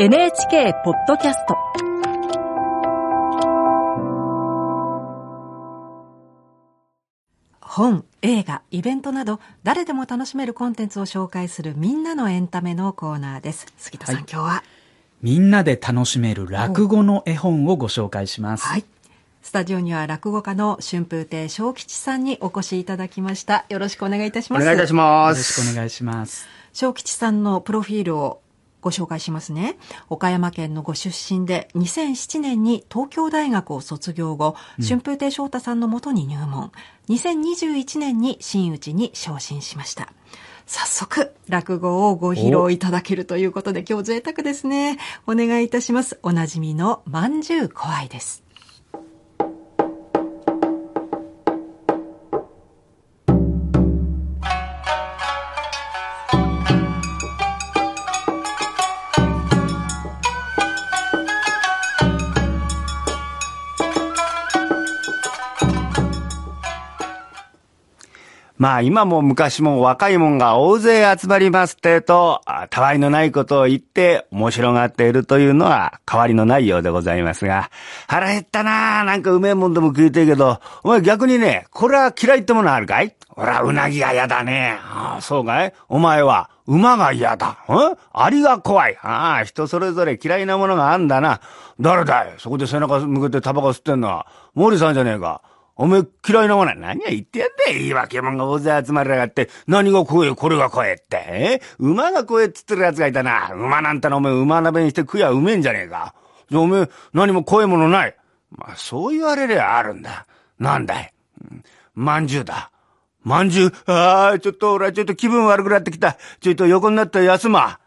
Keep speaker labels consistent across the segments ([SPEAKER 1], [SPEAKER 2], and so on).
[SPEAKER 1] NHK ポッドキャスト本、映画、イベントなど誰でも楽しめるコンテンツを紹介するみんなのエンタメのコーナーです。杉田さん、はい、今日は
[SPEAKER 2] みんなで楽しめる落語の絵本をご紹介します。
[SPEAKER 1] はい。スタジオには落語家の春風亭昇吉さんにお越しいただきました。よろしくお願いいたします。
[SPEAKER 3] お願いいたしま
[SPEAKER 2] す。よろしくお願いします。
[SPEAKER 1] 昇吉さんのプロフィールをご紹介しますね。岡山県のご出身で2007年に東京大学を卒業後、うん、春風亭昇太さんのもとに入門。2021年に真打ちに昇進しました。早速、落語をご披露いただけるということで、今日贅沢ですね。お願いいたします。おなじみのまんじゅう怖いです。
[SPEAKER 3] まあ今も昔も若いもんが大勢集まりますってと、たわいのないことを言って面白がっているというのは変わりのないようでございますが、腹減ったなぁなんかうめえもんでも食いてえけど、お前逆にね、これは嫌いってものあるかい？ほら、うなぎが嫌だね。ああ、そうかい？お前は、馬が嫌だ。ん？アリが怖い。ああ、人それぞれ嫌いなものがあんだな。誰だい？そこで背中向けてタバコ吸ってんのは、毛利さんじゃねえか。おめえ嫌いなものは何や言ってやんだよ。言い訳もんが大勢集まりやがって、何が怖え、これが怖えって。え？馬が怖えっつってる奴がいたな。馬なんてのおめえ馬鍋にして食やうめえんじゃねえか。じゃおめえ何も怖えものない。まあそう言われりゃあるんだ。なんだい？まんじゅうだ。まんじゅう、ああ、ちょっと俺はちょっと気分悪くなってきた。ちょっと横になって休ま。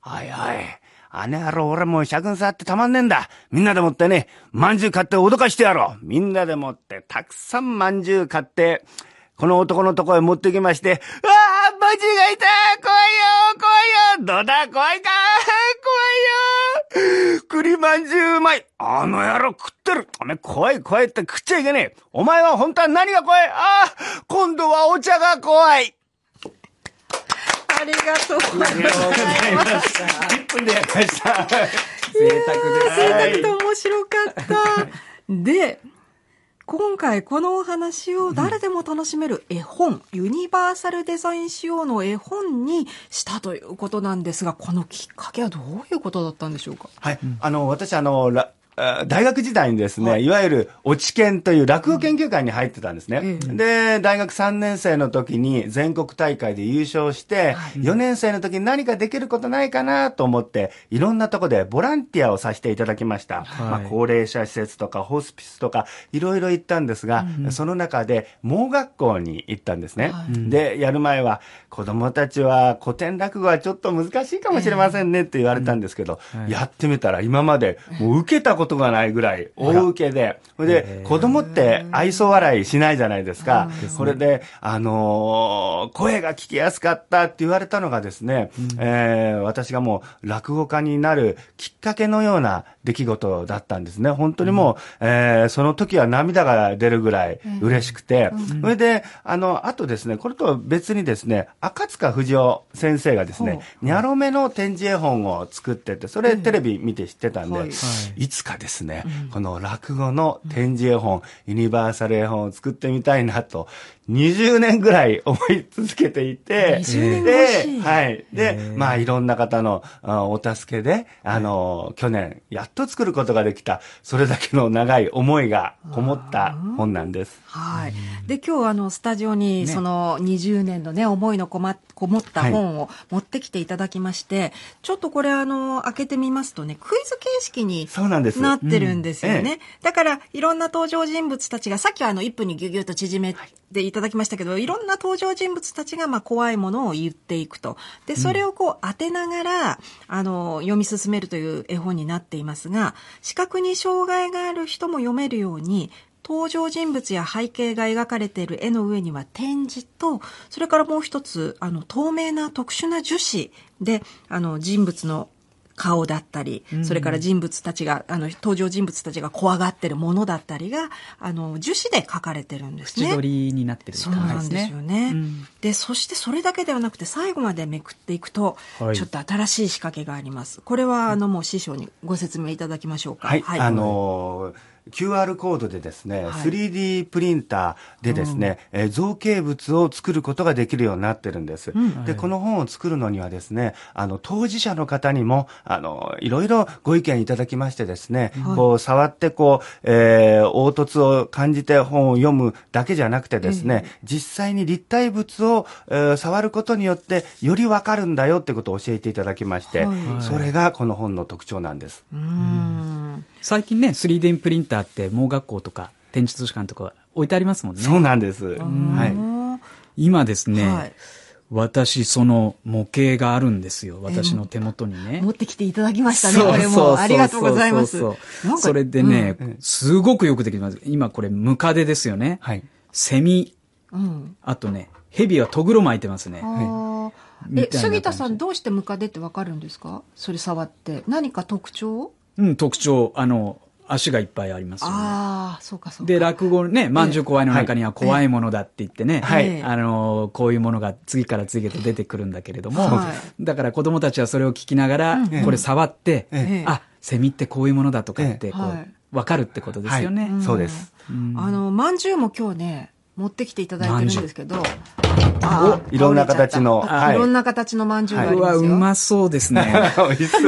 [SPEAKER 3] はいはい。あの野郎、俺もう社軍触ってたまんねえんだ。みんなでもってね、まんじゅう買って脅かしてやろう。みんなでもって、たくさんまんじゅう買って、この男のとこへ持ってきまして、ああ、まんじゅうがいた怖いよ怖いよ。どうだ怖いか怖いよ。栗まんじゅううまい。あの野郎食ってる。おめ怖い怖いって食っちゃいけねえ。お前は本当は何が怖い？ああ今度はお茶が怖い。
[SPEAKER 1] ありがとうございま
[SPEAKER 3] した。1分でやりました。贅沢です。
[SPEAKER 1] 贅沢と面白かった。で、今回このお話を誰でも楽しめる絵本、うん、ユニバーサルデザイン仕様の絵本にしたということなんですが、このきっかけはどういうことだったんでしょうか？
[SPEAKER 3] はい。あの、私、あの、大学時代にですね、はい、いわゆる落ち研という落語研究会に入ってたんですね。うん、で、大学3年生の時に全国大会で優勝して、はい、4年生の時に何かできることないかなと思って、いろんなとこでボランティアをさせていただきました。はい、まあ、高齢者施設とかホスピスとか、いろいろ行ったんですが、うん、その中で盲学校に行ったんですね。で、やる前は、子供たちは古典落語はちょっと難しいかもしれませんねって言われたんですけど、やってみたら今までもう受けたことがないぐらい大受けで、それで子供って愛想笑いしないじゃないですか。これで、あのー、声が聞きやすかったって言われたのがですね、うん、えー、私がもう落語家になるきっかけのような出来事だったんですね。本当にもう、うん、えー、その時は涙が出るぐらい嬉しくて、うん、それで、あの、あとですね、これと別にですね、赤塚不二夫先生がですね、ニャロメの展示絵本を作ってて、それテレビ見て知ってたんで、はい、いつかですね、この落語の展示絵本、ユニバーサル絵本を作ってみたいなと20年ぐらい思い続けていて、
[SPEAKER 1] で、
[SPEAKER 3] はい。で、まあいろんな方のお助けで、あの、去年やっと作ることができた、それだけの長い思いがこもった本なんです。
[SPEAKER 1] はい。で、今日あの、スタジオにその20年のね、思いのこま、こもった本を持ってきていただきまして、はい、ちょっとこれあの、開けてみますとね、クイズ形式になってるんですよね。うん。ええ、だから、いろんな登場人物たちが、さっきはあの、1分にぎゅぎゅっと縮めていただきましたけど、い。ろんな登場人物たちがまあ怖いものを言っていくと。で、それをこう当てながら、あの、読み進めるという絵本になっていますが、視覚に障害がある人も読めるように、登場人物や背景が描かれている絵の上には展示と、それからもう一つ、あの、透明な特殊な樹脂で、あの、人物の顔だったり、それから人物たちが、あの、登場人物たちが怖がってるものだったりが、あの、樹脂で描かれてるんですね。
[SPEAKER 2] 口取りになってる
[SPEAKER 1] そうなんですよね。うん、で、そしてそれだけではなくて、最後までめくっていくと、はい、ちょっと新しい仕掛けがあります。これは、あの、もう師匠にご説明いただきましょうか。
[SPEAKER 3] はい。はい、あのー QR コードでですね、はい、3D プリンターでですね、うん、え造形物を作ることができるようになってるんです。うん、で、この本を作るのにはですね、あの、当事者の方にも、あの、いろいろご意見いただきましてですね、はい、こう、触ってこう、えー、凹凸を感じて本を読むだけじゃなくてですね、実際に立体物を、えー、触ることによって、よりわかるんだよってことを教えていただきまして、はい、それがこの本の特徴なんです。
[SPEAKER 2] 最近ね、3D プリンターって盲学校とか展示図書館とか置いてありますもんね。
[SPEAKER 3] そうなんです。は
[SPEAKER 2] い。今ですね、はい、私、その模型があるんですよ。私の手元にね。
[SPEAKER 1] 持ってきていただきましたね、これも。ありがとうございます。
[SPEAKER 2] それでね、うん、すごくよくできてます。今これ、ムカデですよね。はい。セミ。うん、あとね、ヘビはトグロ巻いてますね。
[SPEAKER 1] え、杉田さんどうしてムカデってわかるんですか？それ触って。何か特徴？
[SPEAKER 2] うん、特徴。あの、足がいっぱいありますよね。ああ、そうかそうか。で、落語ね、まんじゅう怖いの中には怖いものだって言ってね、はい。あの、こういうものが次から次へと出てくるんだけれども、はい、だから子供たちはそれを聞きながら、これ触って、あ、セミってこういうものだとかって、こう、わかるってことですよね。
[SPEAKER 3] そうです。
[SPEAKER 1] あの、まんじゅうも今日ね、持ってきていただいてるんですけど、
[SPEAKER 3] いろんな形の、
[SPEAKER 1] い、ろんな形のまんじゅうがありますよ。
[SPEAKER 2] うわ、うまそうですね。
[SPEAKER 3] 美味しそう。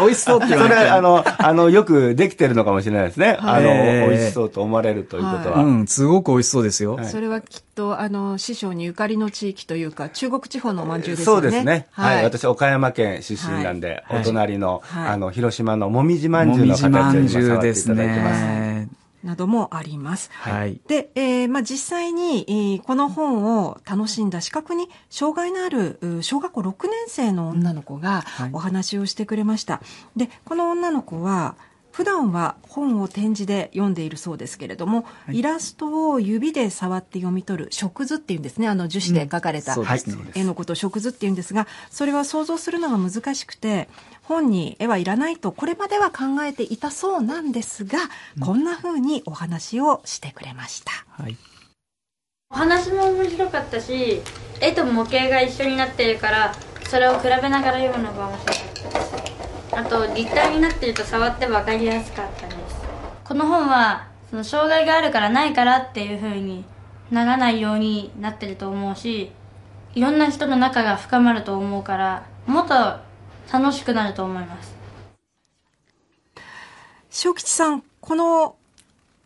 [SPEAKER 3] 美味しそうって言われそれ、あの、あの、よくできてるのかもしれないですね。あの、美味しそうと思われるということは。
[SPEAKER 2] うん、すごく美味しそうですよ。
[SPEAKER 1] それはきっと、あの、師匠にゆかりの地域というか、中国地方のまんじゅうですね。
[SPEAKER 3] そうですね。はい。私、岡山県出身なんで、お隣の、あの、広島のもみじまんじゅうの形を今触っていただいてます。
[SPEAKER 1] などもあります。はい。で、えー、まあ、実際に、えー、この本を楽しんだ視覚に障害のある小学校6年生の女の子がお話をしてくれました。はい、で、この女の子は、普段は本を展示で読んでいるそうですけれども、はい、イラストを指で触って読み取る植図っていうんですね。あの樹脂で描かれた絵のことを植図っていうんですがそれは想像するのが難しくて本に絵はいらないとこれまでは考えていたそうなんですが、うん、こんなふうにお話をしてくれました。はい。
[SPEAKER 4] お話も面白かったし絵と模型が一緒になっているからそれを比べながら読むのが面白かったです。あと立体になっていると触って分かりやすかったです。この本はその障害があるからないからっていうふうにならないようになってると思うしいろんな人の仲が深まると思うからもっと楽しくなると思います。
[SPEAKER 1] 小吉さんこの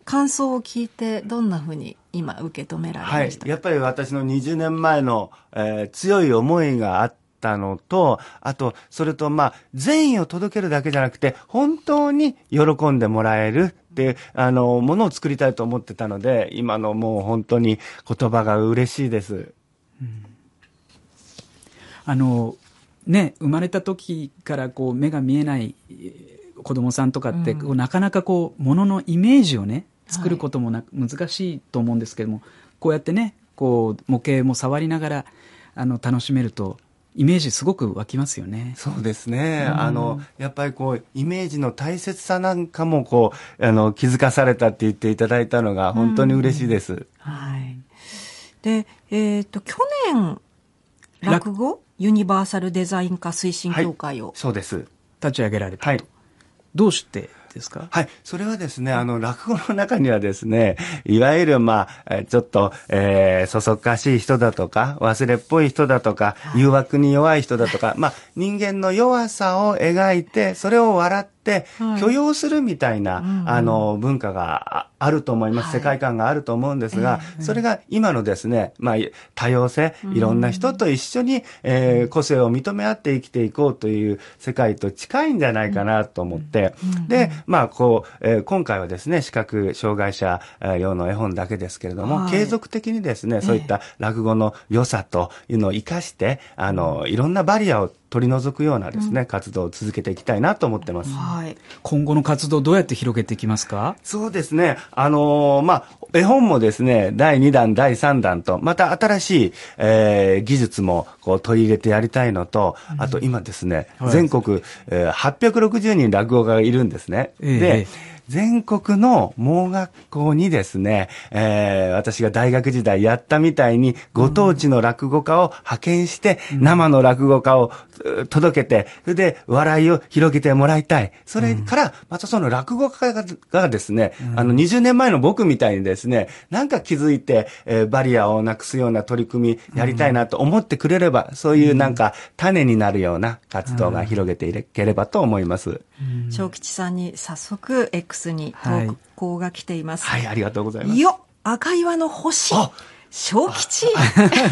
[SPEAKER 1] 感想を聞いてどんなふうに今受け止められました
[SPEAKER 3] はい、やっぱり私の20年前の、えー、強い思いがあったのと、あと、それとまあ、善意を届けるだけじゃなくて、本当に喜んでもらえるっていう、あの、ものを作りたいと思ってたので、今のもう本当に言葉が嬉しいです。うん、
[SPEAKER 2] あの、ね、生まれた時からこう目が見えない子供さんとかって、うん、なかなかこう、もののイメージをね、作ることもな、はい、難しいと思うんですけども、こうやってね、こう、模型も触りながら、あの、楽しめると、イメージすごく湧きますよね。
[SPEAKER 3] そうですね。うん、あの、やっぱりこう、イメージの大切さなんかもこう、あの、気づかされたって言っていただいたのが本当に嬉しいです。うん、はい。
[SPEAKER 1] で、えっ、ー、と、去年、落語？ユニバーサルデザイン化推進協会を、はい、
[SPEAKER 3] そうです。
[SPEAKER 2] 立ち上げられたと。はい。どうしてですか？
[SPEAKER 3] はい。それはですね、あの、落語の中にはですね、いわゆる、まあ、ちょっと、えー、そそっかしい人だとか、忘れっぽい人だとか、誘惑に弱い人だとか、まあ、人間の弱さを描いて、それを笑って、許容するみたいな、はい、あの、文化があると思います。世界観があると思うんですが、それが今のですね、まあ、多様性、いろんな人と一緒に、えー、個性を認め合って生きていこうという世界と近いんじゃないかなと思って、で、まあ、こう、えー、今回はですね、視覚障害者用の絵本だけですけれども、はい、継続的にですね、そういった落語の良さというのを活かして、あの、いろんなバリアを取り除くようなですね、うん、活動を続けていきたいなと思ってます。は
[SPEAKER 2] い。今後の活動どうやって広げていきますか？
[SPEAKER 3] そうですね。あのー、まあ、絵本もですね、第2弾、第3弾と、また新しい、えー、技術もこう取り入れてやりたいのと、あと今ですね、うん、全国、えー、860人落語家がいるんですね。えー、で、全国の盲学校にですね、えー、私が大学時代やったみたいに、ご当地の落語家を派遣して、生の落語家を届けて、それで笑いを広げてもらいたい。それから、またその落語家がですね、あの、20年前の僕みたいにですね、なんか気づいて、えー、バリアをなくすような取り組みやりたいなと思ってくれれば、そういうなんか種になるような活動が広げていければと思います。
[SPEAKER 1] 小吉さんに早速 X に投稿が来ています。
[SPEAKER 3] はい、はい、ありがとうございます。
[SPEAKER 1] よ赤岩の星。小吉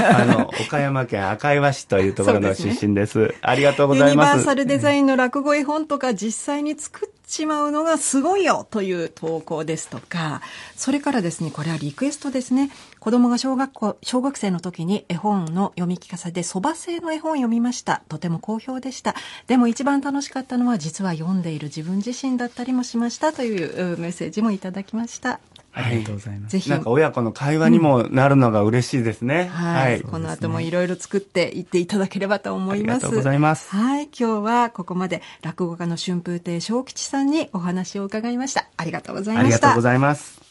[SPEAKER 3] あの、岡山県赤岩市というところの出身です。ね、ありがとうございます。ユ
[SPEAKER 1] ニバーサルデザインの落語絵本とか実際に作っちまうのがすごいよという投稿ですとか、それからですね、これはリクエストですね。子供が小学校、小学生の時に絵本の読み聞かせで蕎麦製の絵本を読みました。とても好評でした。でも一番楽しかったのは実は読んでいる自分自身だったりもしましたというメッセージもいただきました。
[SPEAKER 2] ありがとうございます。
[SPEAKER 3] なんか親子の会話にもなるのが嬉しいですね。
[SPEAKER 1] うん、はい。この後もいろいろ作っていっていただければと思います。ありが
[SPEAKER 3] とうございます。
[SPEAKER 1] はい。今日はここまで落語家の春風亭昇吉さんにお話を伺いました。ありがとうございました。ありが
[SPEAKER 3] とうございます。